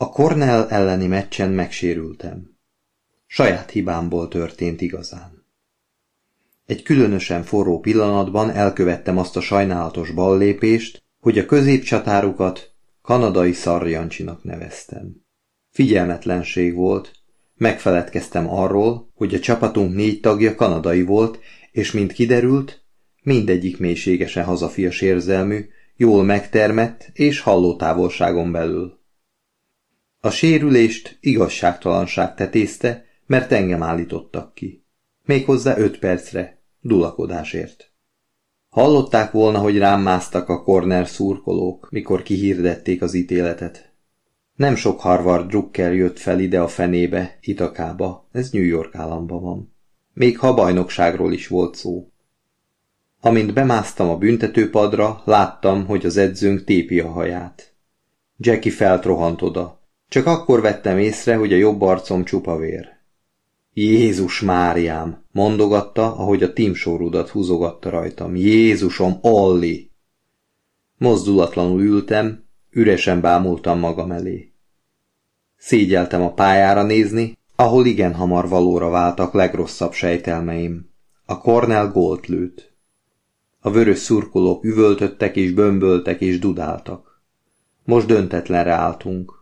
A Cornell elleni meccsen megsérültem. Saját hibámból történt igazán. Egy különösen forró pillanatban elkövettem azt a sajnálatos ballépést, hogy a középcsatárukat kanadai szarjancsinak neveztem. Figyelmetlenség volt, megfeledkeztem arról, hogy a csapatunk négy tagja kanadai volt, és mint kiderült, mindegyik mélységesen hazafias érzelmű, jól megtermett és hallótávolságon belül. A sérülést igazságtalanság tetézte, mert engem állítottak ki. Méghozzá öt percre, dulakodásért. Hallották volna, hogy rám másztak a corner szurkolók, mikor kihirdették az ítéletet. Nem sok Harvard drukker jött fel ide a fenébe, Itakába, ez New York államban van. Még ha bajnokságról is volt szó. Amint bemásztam a büntetőpadra, láttam, hogy az edzőnk tépi a haját. Jackie feltrohant oda. Csak akkor vettem észre, hogy a jobb arcom csupa vér. Jézus Máriám, mondogatta, ahogy a tímsórudat húzogatta rajtam. Jézusom, Olli! Mozdulatlanul ültem, üresen bámultam magam elé. Szégyeltem a pályára nézni, ahol igen hamar valóra váltak legrosszabb sejtelmeim. A Cornell gólt lőtt. A vörös szurkolók üvöltöttek és bömböltek és dudáltak. Most döntetlenre álltunk.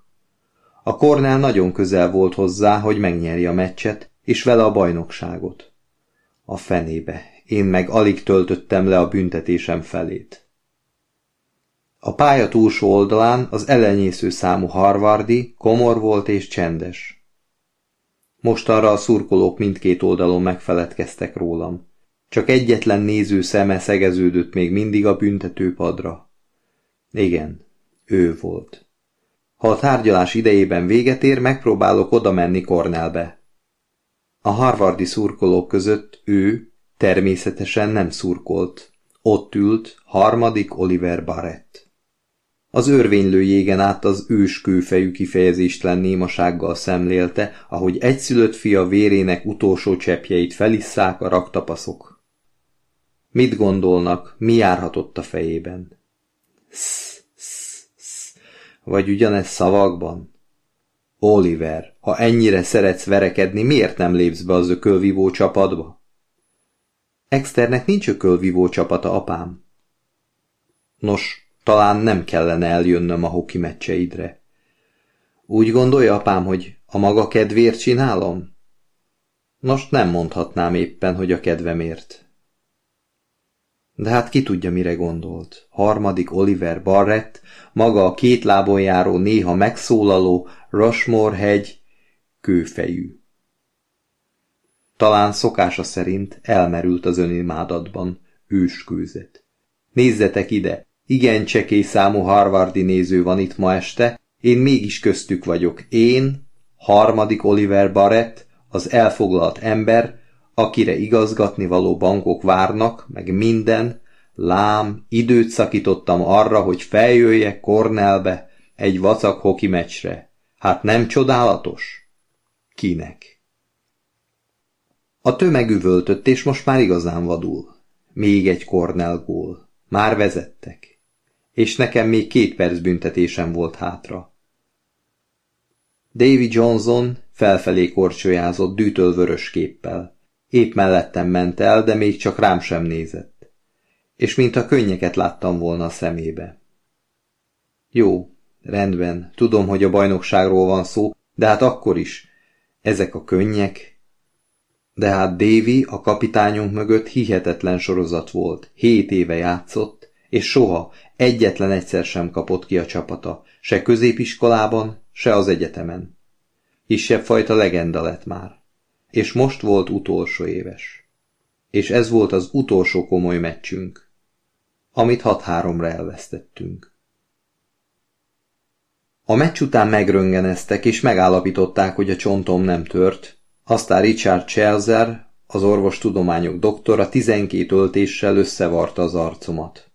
A Cornell nagyon közel volt hozzá, hogy megnyeri a meccset, és vele a bajnokságot. A fenébe, én meg alig töltöttem le a büntetésem felét. A pálya túlsó oldalán az elenyésző számú harvardi, komor volt és csendes. Mostanra a szurkolók mindkét oldalon megfeledkeztek rólam. Csak egyetlen néző szeme szegeződött még mindig a büntetőpadra. Igen, ő volt. Ha a tárgyalás idejében véget ér, megpróbálok oda menni Cornellbe. A harvardi szurkolók között ő természetesen nem szurkolt. Ott ült harmadik Oliver Barrett. Az örvénylő jégen át az őskőfejű kifejezéstlen némasággal szemlélte, ahogy egyszülött fia vérének utolsó cseppjeit felisszák a raktapaszok. Mit gondolnak, mi járhatott a fejében? Sz, vagy ugyanez szavakban? Oliver, ha ennyire szeretsz verekedni, miért nem lépsz be az ökölvívó csapatba? Externek nincs ökölvívó csapata, apám. Nos, talán nem kellene eljönnöm a hoki meccseidre. Úgy gondolja, apám, hogy a maga kedvéért csinálom? Nos, nem mondhatnám éppen, hogy a kedvemért. De hát ki tudja, mire gondolt. Harmadik Oliver Barrett, maga a két lábon járó, néha megszólaló Rushmore hegy, kőfejű. Talán szokása szerint elmerült az önimádatban, őskőzet. Nézzetek ide, igen csekély számú harvardi néző van itt ma este, én mégis köztük vagyok. Én, harmadik Oliver Barrett, az elfoglalt ember, akire igazgatni való bankok várnak, meg minden, lám, időt szakítottam arra, hogy feljöjjek Cornellbe egy vacak hoki meccsre. Hát nem csodálatos? Kinek? A tömeg üvöltött, és most már igazán vadul. Még egy Cornell gól. Már vezettek. És nekem még két perc büntetésem volt hátra. Davy Johnson felfelé korcsolyázott dűtöl vörös képpel. Épp mellettem ment el, de még csak rám sem nézett. És mintha könnyeket láttam volna a szemébe. Jó, rendben, tudom, hogy a bajnokságról van szó, de hát akkor is. Ezek a könnyek. De hát Davy a kapitányunk mögött hihetetlen sorozat volt. Hét éve játszott, és soha, egyetlen egyszer sem kapott ki a csapata, se középiskolában, se az egyetemen. Kisebb fajta legenda lett már és most volt utolsó éves. És ez volt az utolsó komoly meccsünk, amit 6-3-ra elvesztettünk. A meccs után megröngeneztek, és megállapították, hogy a csontom nem tört, aztán Richard Chelzer, az orvostudományok doktora 12 öltéssel összevarta az arcomat.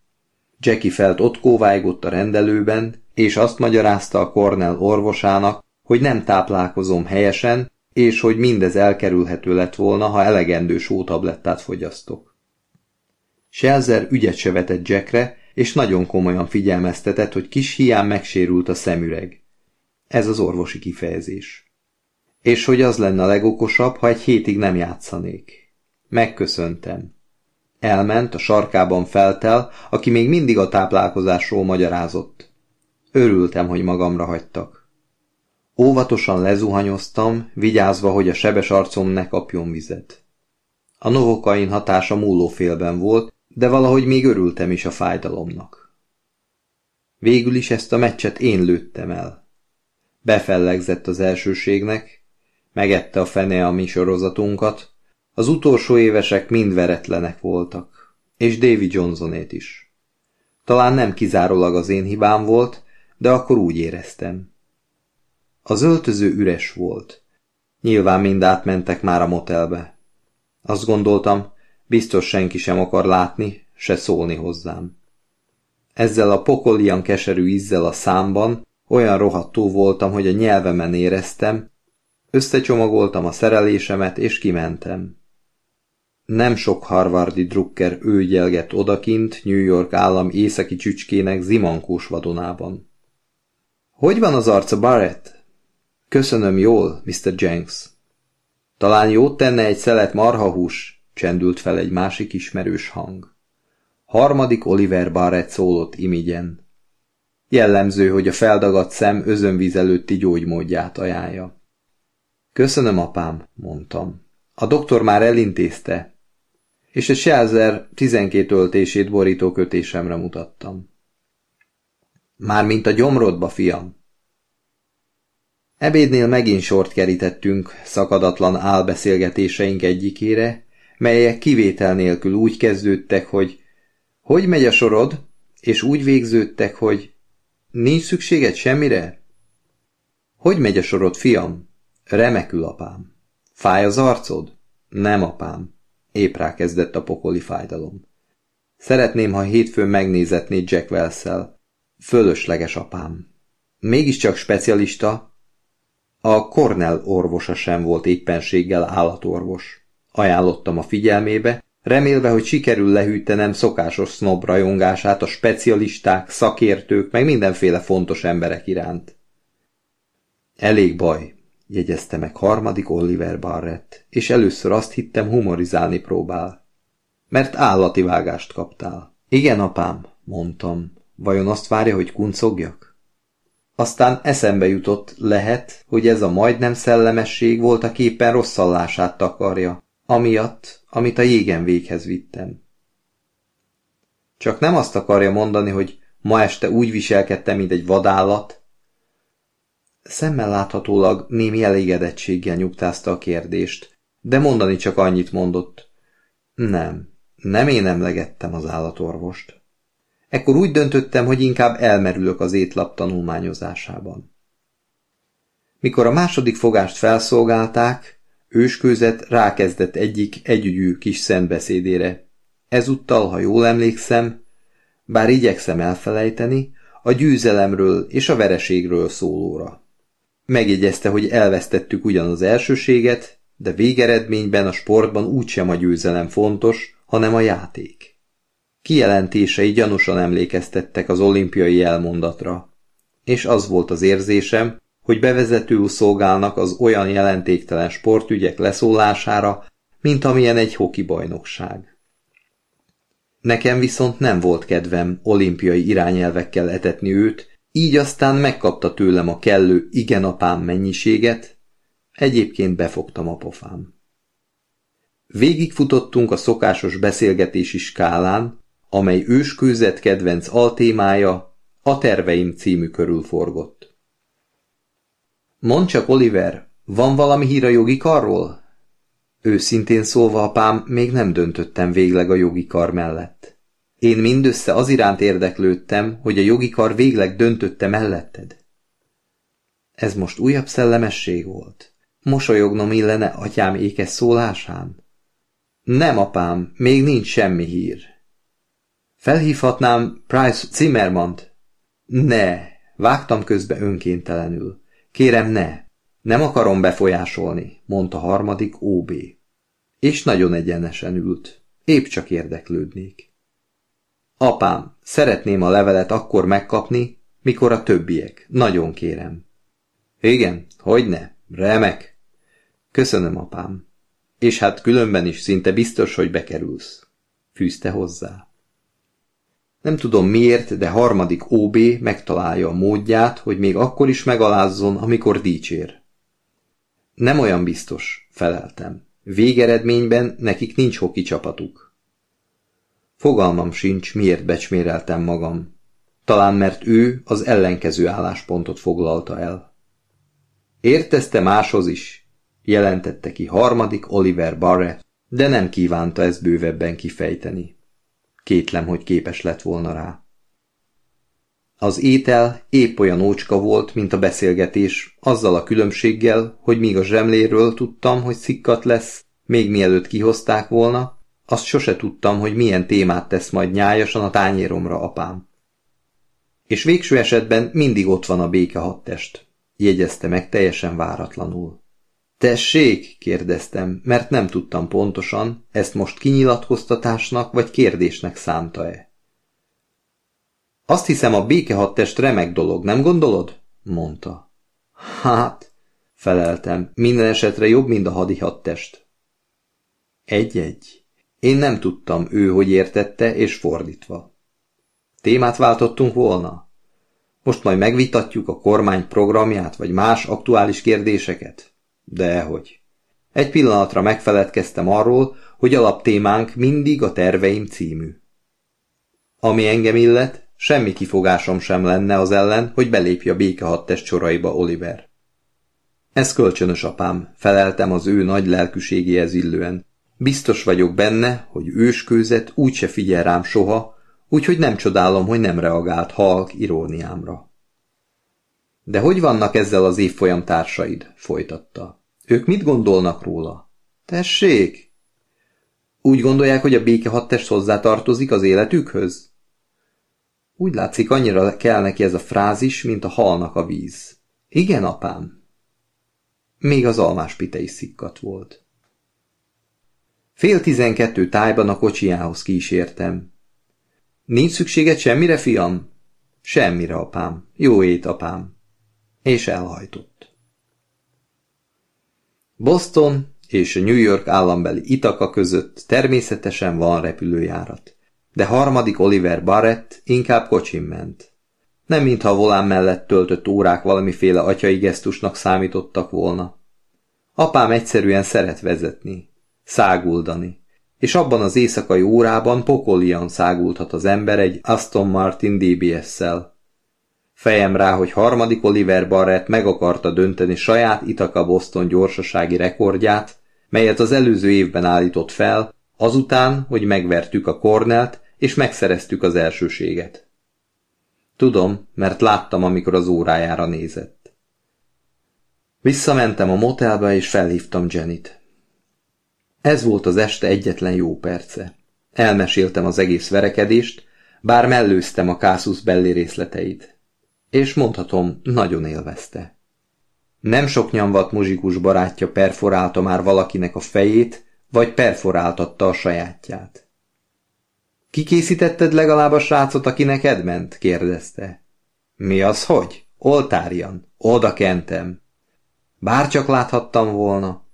Jackie Felt ott kóvájgott a rendelőben, és azt magyarázta a Cornell orvosának, hogy nem táplálkozom helyesen, és hogy mindez elkerülhető lett volna, ha elegendő sótablettát fogyasztok. Shelzer ügyet se vetett Jackre, és nagyon komolyan figyelmeztetett, hogy kis hián megsérült a szemüreg. Ez az orvosi kifejezés. És hogy az lenne a legokosabb, ha egy hétig nem játszanék. Megköszöntem. Elment, a sarkában feltel, aki még mindig a táplálkozásról magyarázott. Örültem, hogy magamra hagytak. Óvatosan lezuhanyoztam, vigyázva, hogy a sebes arcom ne kapjon vizet. A novokain hatása múlófélben volt, de valahogy még örültem is a fájdalomnak. Végül is ezt a meccset én lőttem el. Befellegzett az elsőségnek, megette a fene a mi sorozatunkat, az utolsó évesek mind veretlenek voltak, és David Johnsonét is. Talán nem kizárólag az én hibám volt, de akkor úgy éreztem. Az öltöző üres volt. Nyilván mind átmentek már a motelbe. Azt gondoltam, biztos senki sem akar látni, se szólni hozzám. Ezzel a pokolian keserű ízzel a számban olyan rohadtó voltam, hogy a nyelvemen éreztem, összecsomagoltam a szerelésemet, és kimentem. Nem sok harvardi drukker őgyelgett odakint New York állam északi csücskének zimankós vadonában. Hogy van az arca, Barrett? Köszönöm jól, Mr. Jenks. Talán jót tenne egy szelet marhahús, csendült fel egy másik ismerős hang. Harmadik Oliver Barrett szólott imigyen. Jellemző, hogy a feldagadt szem özönvíz előtti gyógymódját ajánlja. Köszönöm, apám, mondtam. A doktor már elintézte, és a Shelzer 12 öltését borító kötésemre mutattam. Mármint a gyomrodba, fiam. Ebédnél megint sort kerítettünk szakadatlan álbeszélgetéseink egyikére, melyek kivétel nélkül úgy kezdődtek, hogy hogy megy a sorod, és úgy végződtek, hogy nincs szükséged semmire? Hogy megy a sorod, fiam? Remekül, apám. Fáj az arcod? Nem, apám. Épp rákezdett a pokoli fájdalom. Szeretném, ha hétfőn megnézetnéd Jack wells -szel. Fölösleges apám. Mégiscsak specialista. A Cornell orvosa sem volt éppenséggel állatorvos. Ajánlottam a figyelmébe, remélve, hogy sikerül lehűtenem szokásos snob rajongását a specialisták, szakértők, meg mindenféle fontos emberek iránt. Elég baj, jegyezte meg harmadik Oliver Barrett, és először azt hittem humorizálni próbál. Mert állati vágást kaptál. Igen, apám, mondtam. Vajon azt várja, hogy kuncogjak? Aztán eszembe jutott, lehet, hogy ez a majdnem szellemesség volt a képen rosszallását takarja, amiatt, amit a jégen véghez vittem. Csak nem azt akarja mondani, hogy ma este úgy viselkedtem, mint egy vadállat, Szemmel láthatólag némi elégedettséggel nyugtázta a kérdést, de mondani csak annyit mondott. Nem, nem én emlegettem az állatorvost. Ekkor úgy döntöttem, hogy inkább elmerülök az étlap tanulmányozásában. Mikor a második fogást felszolgálták, őskőzet rákezdett egyik együgyű kis szentbeszédére. Ezúttal, ha jól emlékszem, bár igyekszem elfelejteni, a győzelemről és a vereségről szólóra. Megjegyezte, hogy elvesztettük ugyan az elsőséget, de végeredményben a sportban úgysem a győzelem fontos, hanem a játék. Kijelentései gyanúsan emlékeztettek az olimpiai elmondatra, és az volt az érzésem, hogy bevezetőül szolgálnak az olyan jelentéktelen sportügyek leszólására, mint amilyen egy hoki bajnokság. Nekem viszont nem volt kedvem olimpiai irányelvekkel etetni őt, így aztán megkapta tőlem a kellő igen apám mennyiséget, egyébként befogtam a pofám. Végigfutottunk a szokásos beszélgetési skálán, amely őskőzet kedvenc altémája a terveim című körül forgott. Mondd csak, Oliver, van valami hír a jogi karról? Őszintén szólva, apám, még nem döntöttem végleg a jogi kar mellett. Én mindössze az iránt érdeklődtem, hogy a jogi kar végleg döntötte melletted. Ez most újabb szellemesség volt. Mosolyognom illene atyám ékes szólásán? Nem, apám, még nincs semmi hír. Felhívhatnám Price Zimmermant? Ne, vágtam közbe önkéntelenül. Kérem, ne. Nem akarom befolyásolni, mondta harmadik OB. És nagyon egyenesen ült. Épp csak érdeklődnék. Apám, szeretném a levelet akkor megkapni, mikor a többiek. Nagyon kérem. Igen, hogyne, remek. Köszönöm, apám. És hát különben is szinte biztos, hogy bekerülsz. Fűzte hozzá. Nem tudom miért, de harmadik OB megtalálja a módját, hogy még akkor is megalázzon, amikor dicsér. Nem olyan biztos, feleltem. Végeredményben nekik nincs hoki csapatuk. Fogalmam sincs, miért becsméreltem magam. Talán mert ő az ellenkező álláspontot foglalta el. Értezte máshoz is, jelentette ki harmadik Oliver Barrett, de nem kívánta ezt bővebben kifejteni. Kétlem, hogy képes lett volna rá. Az étel épp olyan ócska volt, mint a beszélgetés, azzal a különbséggel, hogy míg a zsemléről tudtam, hogy szikkat lesz, még mielőtt kihozták volna, azt sose tudtam, hogy milyen témát tesz majd nyájasan a tányéromra apám. És végső esetben mindig ott van a béke hadtest, jegyezte meg teljesen váratlanul. Tessék, kérdeztem, mert nem tudtam pontosan, ezt most kinyilatkoztatásnak vagy kérdésnek szánta-e. Azt hiszem, a békehadtest remek dolog, nem gondolod? mondta. Hát, feleltem, minden esetre jobb, mint a hadi hadtest. Egy-egy. Én nem tudtam, ő hogy értette, és fordítva. Témát váltottunk volna? Most majd megvitatjuk a kormány programját, vagy más aktuális kérdéseket? Dehogy. Egy pillanatra megfeledkeztem arról, hogy alaptémánk mindig a terveim című. Ami engem illet, semmi kifogásom sem lenne az ellen, hogy belépj a békehadtest soraiba Oliver. Ez kölcsönös apám, feleltem az ő nagy lelkűségéhez illően. Biztos vagyok benne, hogy őskőzet úgyse figyel rám soha, úgyhogy nem csodálom, hogy nem reagált halk iróniámra. De hogy vannak ezzel az évfolyam társaid? folytatta. Ők mit gondolnak róla? Tessék! Úgy gondolják, hogy a béke hadtest hozzátartozik az életükhöz? Úgy látszik, annyira kell neki ez a frázis, mint a halnak a víz. Igen, apám. Még az almás pite is szikkat volt. Fél tizenkettő tájban a kocsijához kísértem. Nincs szükséged semmire, fiam? Semmire, apám. Jó ét, apám. És elhajtott. Boston és New York állambeli Itaka között természetesen van repülőjárat. De harmadik Oliver Barrett inkább kocsin ment. Nem mintha a volán mellett töltött órák valamiféle atyai gesztusnak számítottak volna. Apám egyszerűen szeret vezetni, száguldani, és abban az éjszakai órában pokolian szágulthat az ember egy Aston Martin DBS-szel. Fejem rá, hogy harmadik Oliver Barrett meg akarta dönteni saját Itaka Boston gyorsasági rekordját, melyet az előző évben állított fel, azután, hogy megvertük a Cornelt, és megszereztük az elsőséget. Tudom, mert láttam, amikor az órájára nézett. Visszamentem a motelbe, és felhívtam Jennyt. Ez volt az este egyetlen jó perce. Elmeséltem az egész verekedést, bár mellőztem a Kászusz belli részleteit. És mondhatom, nagyon élvezte. Nem sok nyomvat muzsikus barátja perforálta már valakinek a fejét, vagy perforáltatta a sajátját. Kikészítetted legalább a srácot, aki neked ment? kérdezte. Mi az, hogy? Oltárian. Oda kentem. Bárcsak láthattam volna.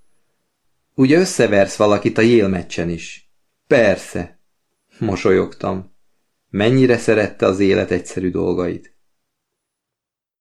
Ugye összeversz valakit a jélmeccsen is? Persze. Mosolyogtam. Mennyire szerette az élet egyszerű dolgait.